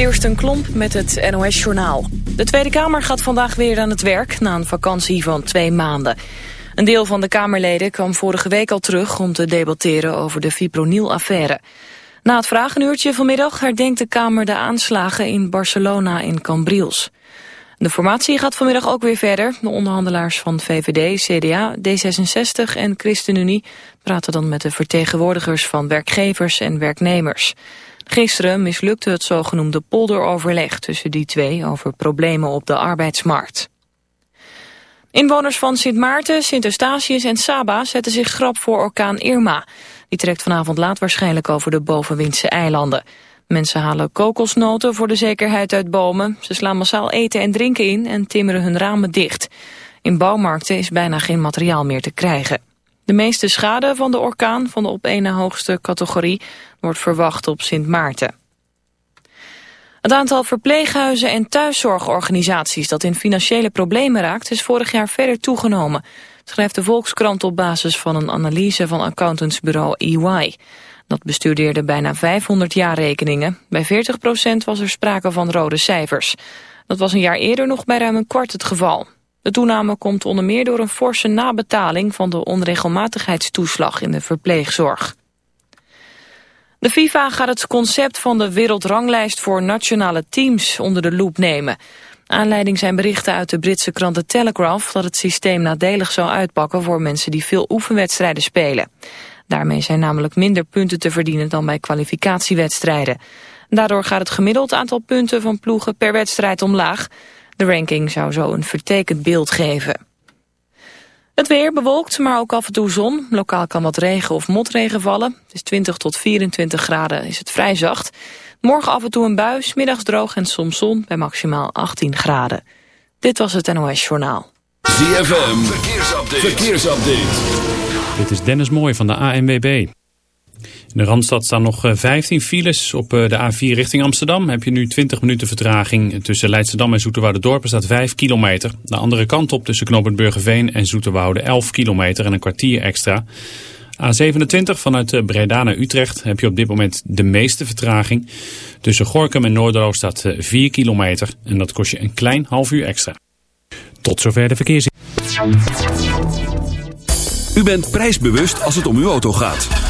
Kirsten Klomp met het NOS-journaal. De Tweede Kamer gaat vandaag weer aan het werk na een vakantie van twee maanden. Een deel van de Kamerleden kwam vorige week al terug om te debatteren over de fipronil-affaire. Na het vragenuurtje vanmiddag herdenkt de Kamer de aanslagen in Barcelona en Cambriels. De formatie gaat vanmiddag ook weer verder. De onderhandelaars van VVD, CDA, D66 en ChristenUnie praten dan met de vertegenwoordigers van werkgevers en werknemers. Gisteren mislukte het zogenoemde polderoverleg tussen die twee over problemen op de arbeidsmarkt. Inwoners van Sint Maarten, Sint Eustatius en Saba zetten zich grap voor orkaan Irma. Die trekt vanavond laat waarschijnlijk over de bovenwindse eilanden. Mensen halen kokosnoten voor de zekerheid uit bomen. Ze slaan massaal eten en drinken in en timmeren hun ramen dicht. In bouwmarkten is bijna geen materiaal meer te krijgen. De meeste schade van de orkaan van de op na hoogste categorie wordt verwacht op Sint Maarten. Het aantal verpleeghuizen en thuiszorgorganisaties dat in financiële problemen raakt is vorig jaar verder toegenomen, schrijft de Volkskrant op basis van een analyse van accountantsbureau EY. Dat bestudeerde bijna 500 jaarrekeningen. Bij 40% was er sprake van rode cijfers. Dat was een jaar eerder nog bij ruim een kwart het geval. De toename komt onder meer door een forse nabetaling van de onregelmatigheidstoeslag in de verpleegzorg. De FIFA gaat het concept van de wereldranglijst voor nationale teams onder de loep nemen. Aanleiding zijn berichten uit de Britse krant The Telegraph dat het systeem nadelig zou uitpakken voor mensen die veel oefenwedstrijden spelen. Daarmee zijn namelijk minder punten te verdienen dan bij kwalificatiewedstrijden. Daardoor gaat het gemiddeld aantal punten van ploegen per wedstrijd omlaag. De ranking zou zo een vertekend beeld geven. Het weer bewolkt, maar ook af en toe zon. Lokaal kan wat regen of motregen vallen. Het is 20 tot 24 graden, is het vrij zacht. Morgen af en toe een bui, middags droog en soms zon bij maximaal 18 graden. Dit was het NOS Journaal. ZFM, verkeersupdate. verkeersupdate. Dit is Dennis Mooij van de ANWB. In de Randstad staan nog 15 eh, files. Op eh, de A4 richting Amsterdam heb je nu 20 minuten vertraging. Tussen Leidschendam en Zoeterwoude-Dorpen staat 5 kilometer. De andere kant op tussen Burgerveen en Zoeterwoude 11 kilometer en een kwartier extra. A27 vanuit eh, Breda naar Utrecht heb je op dit moment de meeste vertraging. Tussen Gorkum en Noorderoost staat 4 kilometer en dat kost je een klein half uur extra. Tot zover de verkeers. U bent prijsbewust als het om uw auto gaat.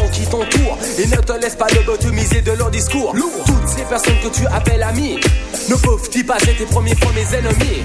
Gens qui t'entourent et ne te laisse pas lobotomiser de leur discours. Toutes ces personnes que tu appelles amis ne peuvent-ils pas être tes premiers fois mes ennemis?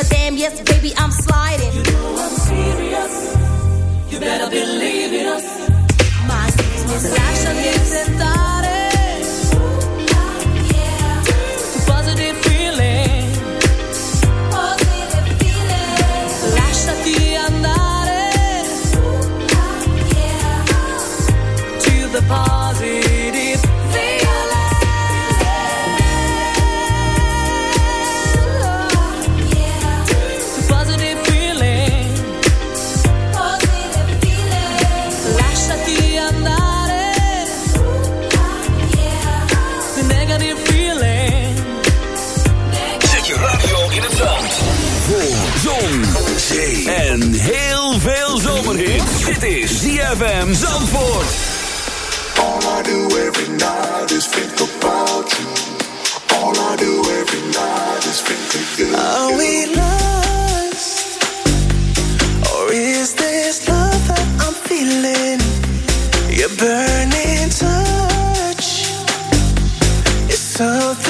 A damn, yes, baby, I'm sliding. You know I'm serious. You better believe in us. My is lasciami sentare. Dit is ZFM Zandvoort. All I do every night is think about you. All I do every night is think of you. Are we lost? Or is this love that I'm feeling? Your burning touch is something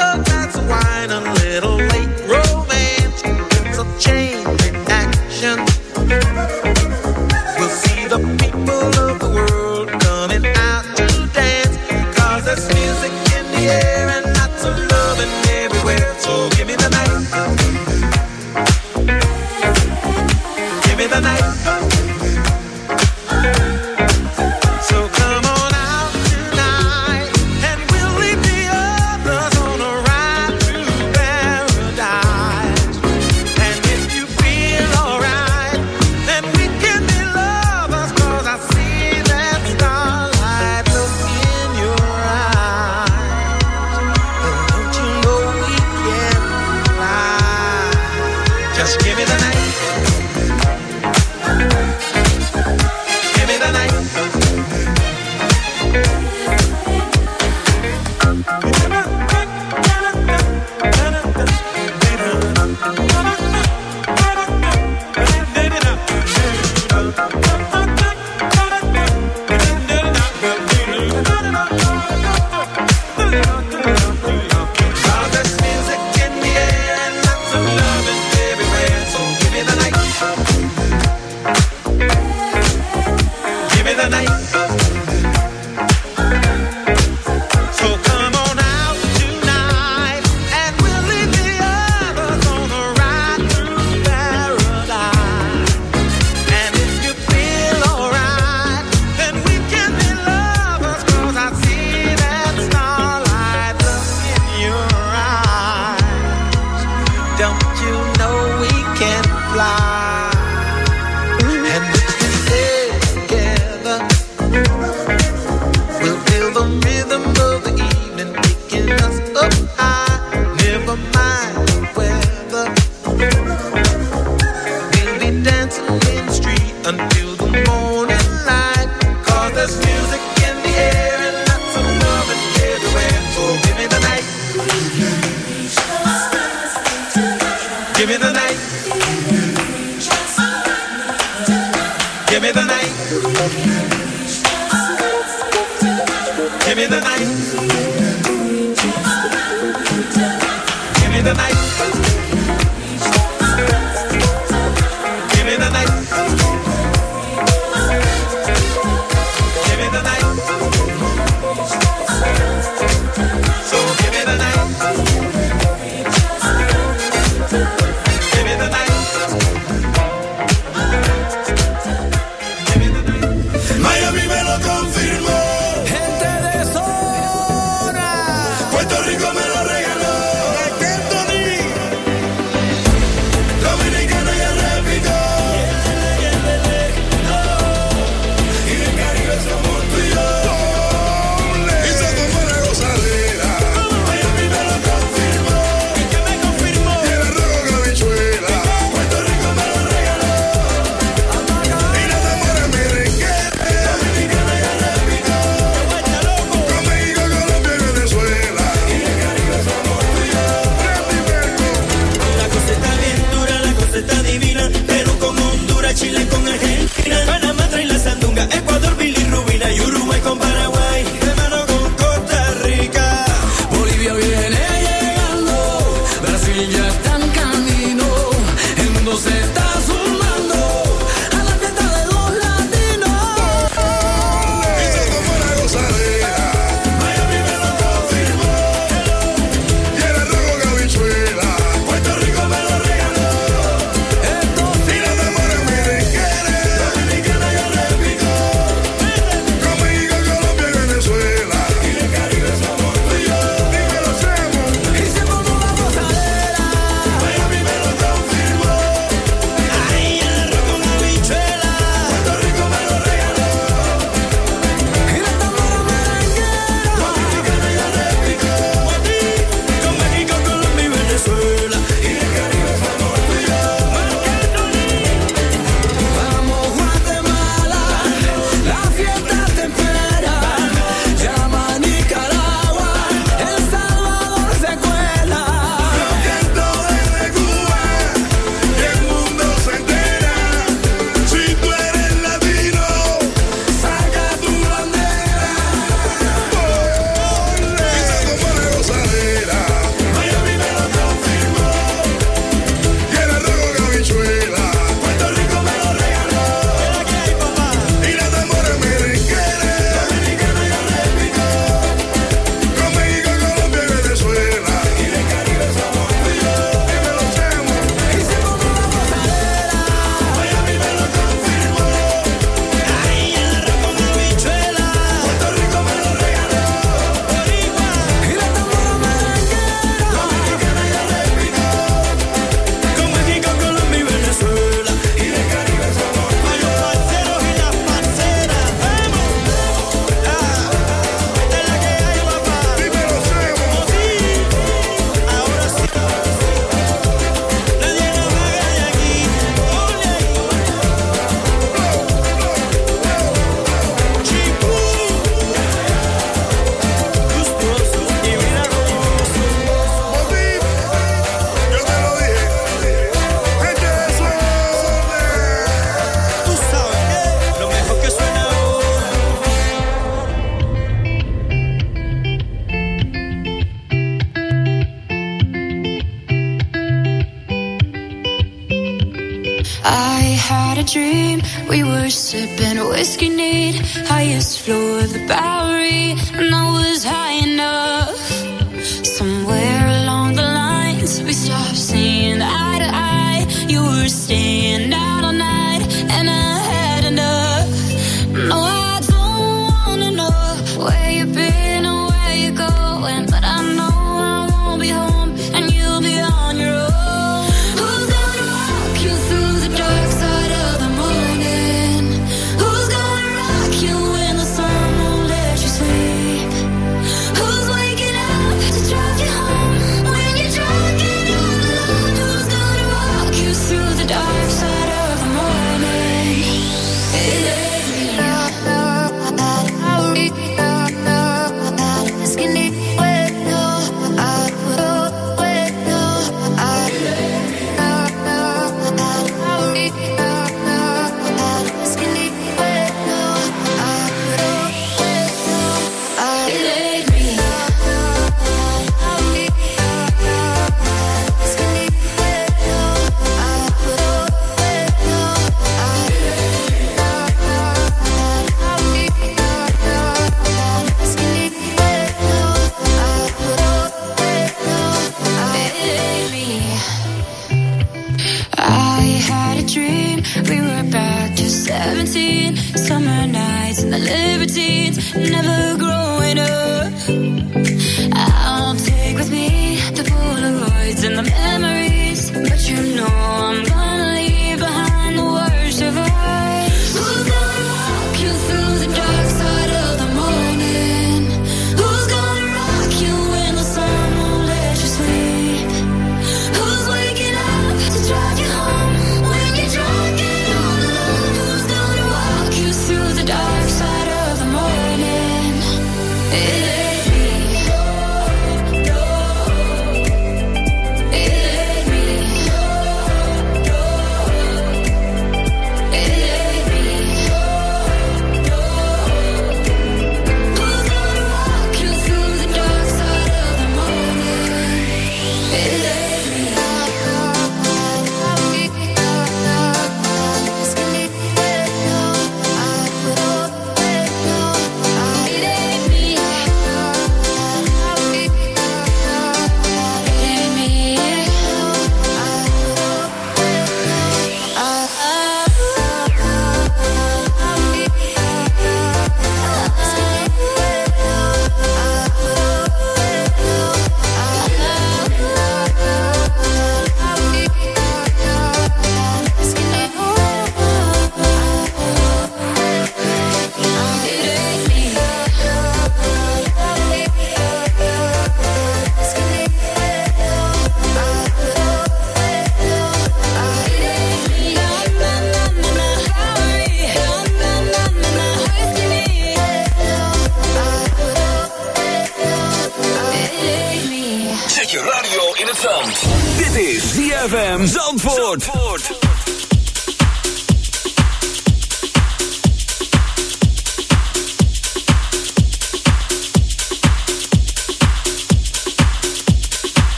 up. Gossip